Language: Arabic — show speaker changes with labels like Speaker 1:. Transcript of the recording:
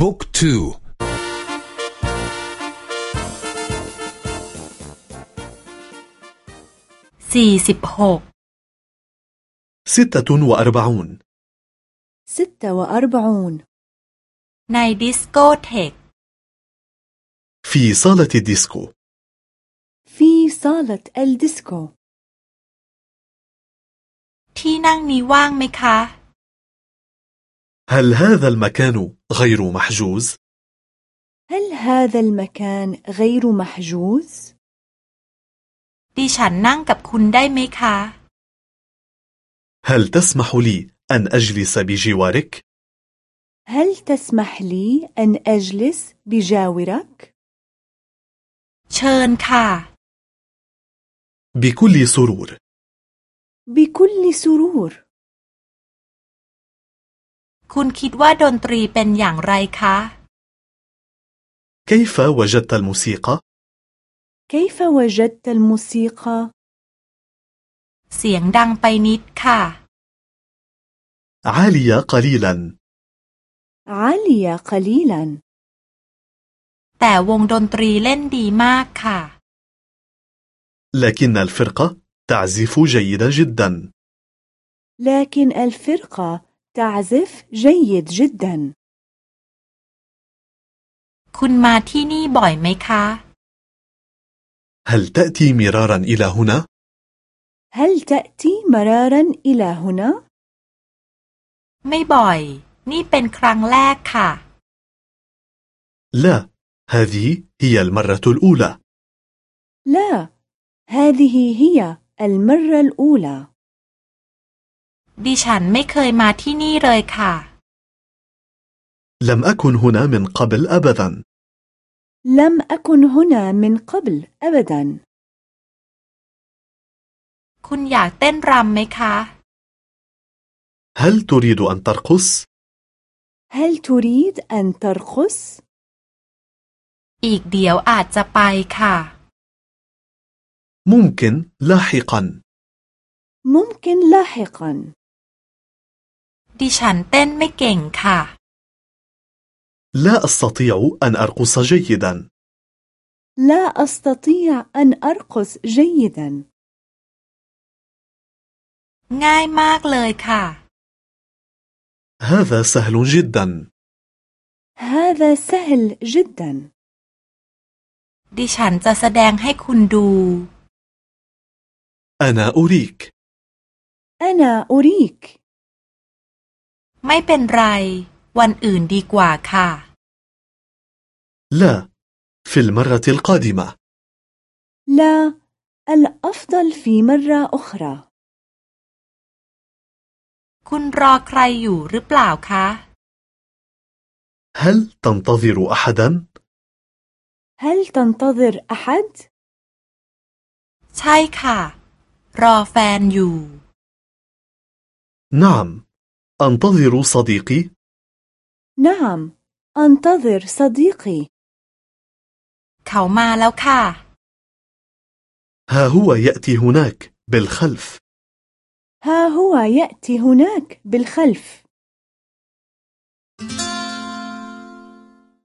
Speaker 1: บุ๊กทู
Speaker 2: สี่สิบหก
Speaker 3: ستة وأربعون
Speaker 4: ستة وأربعون
Speaker 2: ในดิสโก้เทค
Speaker 3: في صالة الديسكو
Speaker 4: في صالة الديسكو
Speaker 2: ที่นั่งนี้ว่างไหมคะ
Speaker 3: هل هذا المكان غير محجوز؟
Speaker 4: هل هذا المكان غير محجوز؟
Speaker 2: ดิฉันนั่งกับคุณได้ไหมคะ
Speaker 3: هل تسمح لي أن أجلس بجوارك؟
Speaker 4: هل تسمح لي أن أجلس بجاورك؟
Speaker 2: เชิญค่ะ
Speaker 3: بكل سرور
Speaker 4: بكل سرور
Speaker 2: คุณคิดว่าดนตรีเป็นอย่างไรคะ
Speaker 3: كيف وجدت الموسيقى؟
Speaker 4: كيف وجدت الموسيقى؟
Speaker 2: เสียงดังไปนิดค่ะ
Speaker 3: عالية قليلا
Speaker 4: عالية قليلا
Speaker 2: แต่วงดนตรีเล่นดีมากค่ะ
Speaker 3: لكن الفرقة تعزف جيدا جدا
Speaker 4: لكن الفرقة تعزف جيد جدا
Speaker 2: คุณมาที่นี่บ่อยไหมคะ
Speaker 3: هل تأتي مرارا إلى هنا؟
Speaker 4: هل تأتي مرارا إلى هنا؟
Speaker 2: ไม่บ่อย นี่เป็นครั้งแรกค่ะ
Speaker 3: لا هذه هي المرة الأولى
Speaker 4: لا هذه هي المرة الأولى
Speaker 2: ดิฉันไม่เคยมาที่นี่เลยค่ะ
Speaker 3: لم أكن هنا من قبل أبدا
Speaker 4: لم أكن هنا من قبل أبدا
Speaker 2: คุณอยากเต้นรำไหมคะ
Speaker 3: هل تريد أن ترقص؟
Speaker 4: هل تريد أن ترقص؟
Speaker 2: อีกเดี๋ยวอาจจะไปค่ะ
Speaker 3: ممكن لاحقا
Speaker 4: ممكن لاحقا
Speaker 2: ดิฉันเต้นไม่เก่งค่ะ
Speaker 3: لا أستطيع أن أرقص جيدا
Speaker 4: لا أستطيع أن أرقص جيدا
Speaker 2: ง่ายมากเลยค่ะ
Speaker 3: هذا سهل جدا
Speaker 4: هذا سهل جدا
Speaker 2: ดิฉันจะแสดงให้คุณดู
Speaker 3: أنا أريك
Speaker 4: أنا أريك
Speaker 2: ไม่เป็นไร วันอื่นดีกว่าค่ะ
Speaker 3: لا في المرة القادمة
Speaker 4: لا الأفضل في مرة أخرى
Speaker 2: คุณรอใครอยู่หรือเปล่าคะ
Speaker 3: هل تنتظر أحدا؟
Speaker 4: هل تنتظر أحد؟
Speaker 2: ใช่ค่ะ รอแฟนอยู่
Speaker 3: نعم أنتظر صديقي
Speaker 4: نعم أنتظر صديقي
Speaker 2: เขามาแล้วค่ะ
Speaker 3: ها هو يأتي هناك بالخلف
Speaker 4: ها هو يأتي هناك بالخلف